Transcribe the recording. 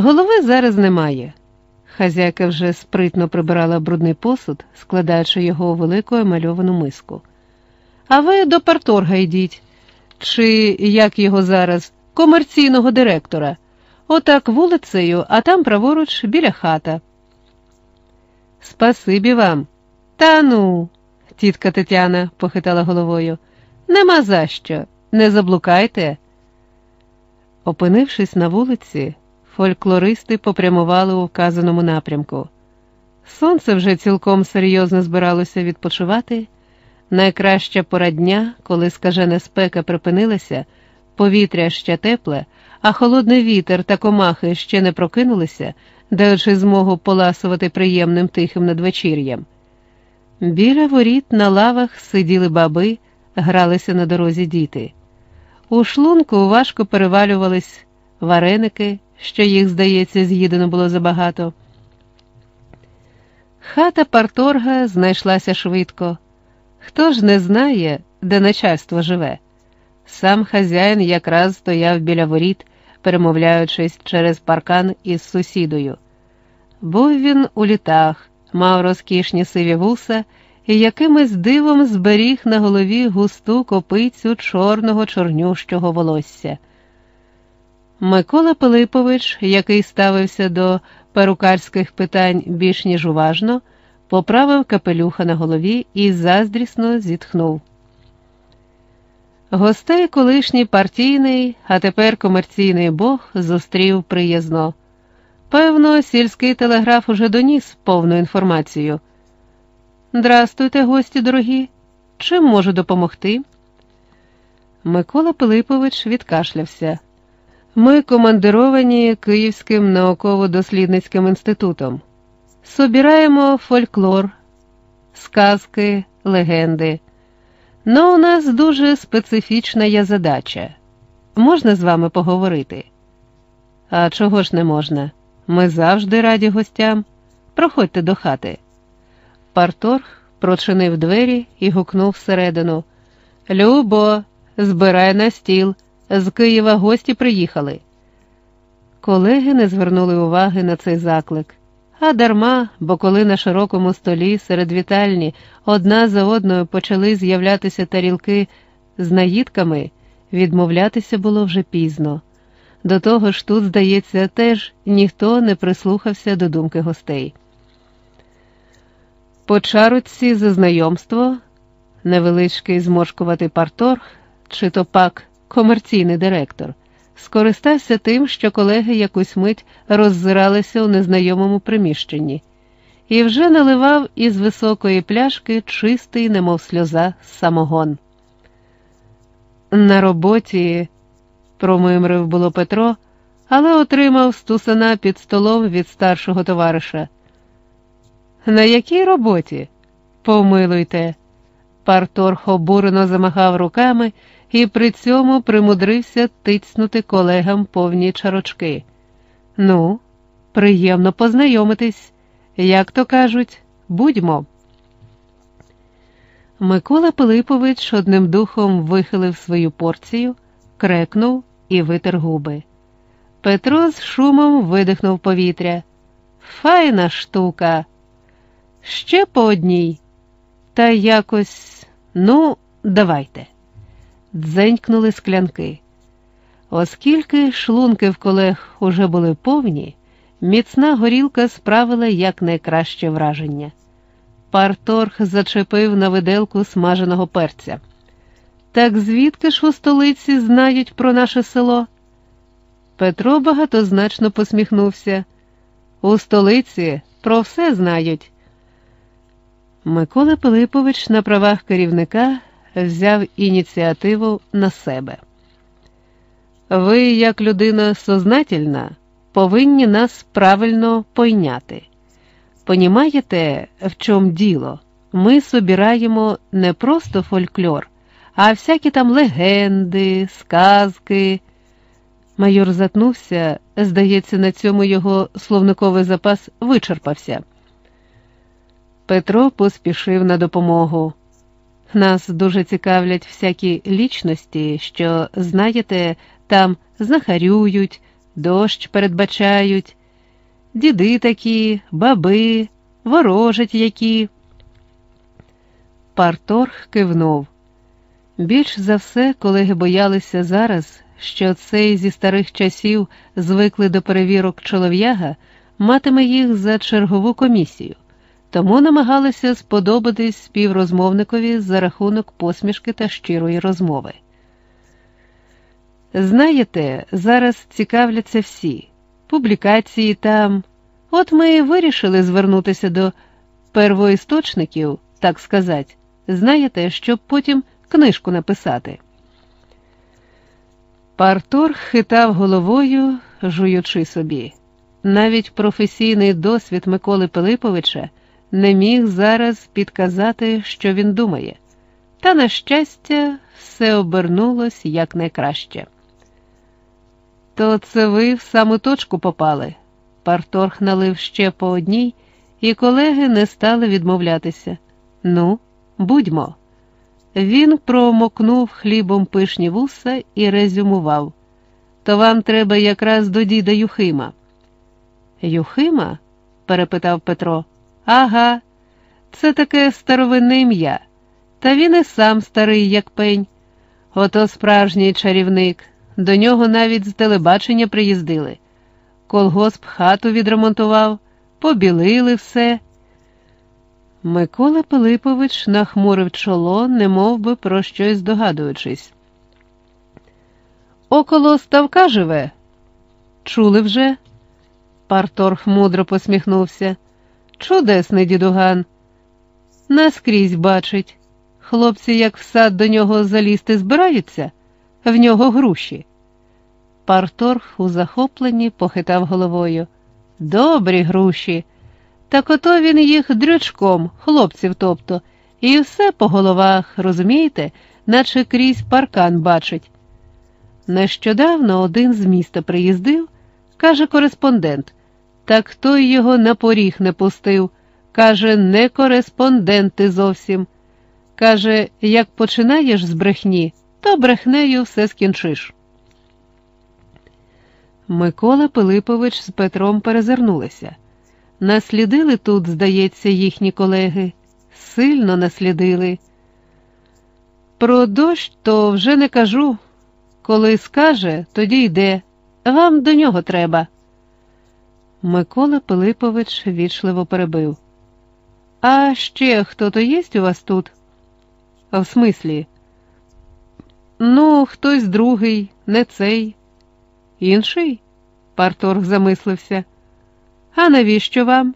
Голови зараз немає. Хазяйка вже спритно прибирала брудний посуд, складаючи його у велику емальовану миску. А ви до парторга йдіть, чи як його зараз, комерційного директора. Отак вулицею, а там праворуч біля хата. Спасибі вам. Та ну, тітка Тетяна похитала головою. Нема за що, не заблукайте. Опинившись на вулиці, фольклористи попрямували у вказаному напрямку. Сонце вже цілком серйозно збиралося відпочивати. Найкраща пора дня, коли скажена спека припинилася, повітря ще тепле, а холодний вітер та комахи ще не прокинулися, даючи змогу поласувати приємним тихим надвечір'ям. Біля воріт на лавах сиділи баби, гралися на дорозі діти. У шлунку важко перевалювались вареники, що їх, здається, з'їдено було забагато. Хата парторга знайшлася швидко. Хто ж не знає, де начальство живе? Сам хазяїн якраз стояв біля воріт, перемовляючись через паркан із сусідою. Був він у літах, мав розкішні сиві вуса і якимось дивом зберіг на голові густу копицю чорного чорнющого волосся. Микола Пилипович, який ставився до перукарських питань більш ніж уважно, поправив капелюха на голові і заздрісно зітхнув. Гостей колишній партійний, а тепер комерційний бог зустрів приязно. Певно, сільський телеграф уже доніс повну інформацію. Здрастуйте, гості дорогі. Чим можу допомогти? Микола Пилипович відкашлявся. Ми командировані Київським науково-дослідницьким інститутом. Собираємо фольклор, сказки, легенди. Ну, у нас дуже специфічна є задача. Можна з вами поговорити? А чого ж не можна? Ми завжди раді гостям. Проходьте до хати. Парторг прочинив двері і гукнув всередину. Любо, збирай на стіл. З Києва гості приїхали. Колеги не звернули уваги на цей заклик. А дарма, бо коли на широкому столі серед вітальні одна за одною почали з'являтися тарілки з наїдками, відмовлятися було вже пізно. До того ж тут, здається, теж ніхто не прислухався до думки гостей. По чаруці за знайомство, невеличкий зморшкуватий парторг, чи то пак комерційний директор скористався тим, що колеги якусь мить роззиралися у незнайомому приміщенні, і вже наливав із високої пляшки чистий, немов сльоза, самогон. На роботі, промимрив було Петро, але отримав стусана під столом від старшого товариша. На якій роботі? Помилуйте. Парторг обурено замахав руками і при цьому примудрився тицнути колегам повні чарочки. Ну, приємно познайомитись, як то кажуть, будьмо. Микола Пилипович одним духом вихилив свою порцію, крекнув і витер губи. Петро з шумом видихнув повітря. Файна штука. Ще по одній. Та якось, ну, давайте дзенькнули склянки. Оскільки шлунки в колег уже були повні, міцна горілка справила якнайкраще враження. Парторг зачепив на виделку смаженого перця. Так звідки ж у столиці знають про наше село? Петро багатозначно посміхнувся. У столиці про все знають. Микола Пилипович на правах керівника взяв ініціативу на себе. Ви, як людина сознательна, повинні нас правильно пойняти. Понімаєте, в чому діло? Ми собираємо не просто фольклор, а всякі там легенди, сказки. Майор затнувся, здається, на цьому його словниковий запас вичерпався. Петро поспішив на допомогу. Нас дуже цікавлять всякі лічності, що, знаєте, там знахарюють, дощ передбачають, діди такі, баби, ворожать які. Парторг кивнув. Більш за все, колеги боялися зараз, що цей зі старих часів звикли до перевірок чолов'яга, матиме їх за чергову комісію, тому намагалися сподобатись співрозмовникові за рахунок посмішки та щирої розмови. Знаєте, зараз цікавляться всі публікації там. От ми вирішили звернутися до первоісточників, так сказати, знаєте, щоб потім книжку написати. Партор хитав головою, жуючи собі. Навіть професійний досвід Миколи Пилиповича не міг зараз підказати, що він думає, та, на щастя, все обернулось якнайкраще. То це ви в саму точку попали. Парторг налив ще по одній, і колеги не стали відмовлятися. Ну, будьмо. Він промокнув хлібом пишні вуса і резюмував. То вам треба якраз до діда Юхима. Юхима? перепитав Петро. Ага, це таке старовинне ім'я. Та він і сам старий, як пень. Ото справжній чарівник. До нього навіть з телебачення приїздили. Колгосп хату відремонтував, побілили все. Микола Пилипович нахмурив чоло, немов би про щось здогадуючись. Около ставка живе. Чули вже? Парторг мудро посміхнувся. Чудесний дідуган. Наскрізь бачить. Хлопці, як в сад до нього залізти збираються, в нього груші. Парторг у захопленні похитав головою. Добрі груші. Так ото він їх дрючком, хлопців тобто, і все по головах, розумієте, наче крізь паркан бачить. Нещодавно один з міста приїздив, каже кореспондент, так той його на поріг не пустив. Каже, не кореспондент ти зовсім. Каже, як починаєш з брехні, то брехнею все скінчиш. Микола Пилипович з Петром перезирнулися. Наслідили тут, здається, їхні колеги, сильно наслідили. Про дощ то вже не кажу. Коли скаже, тоді йде. Вам до нього треба. Микола Пилипович вічливо перебив. А ще хто то єсть у вас тут? В смислі? Ну, хтось другий, не цей. Інший? Парторг замислився. А навіщо вам?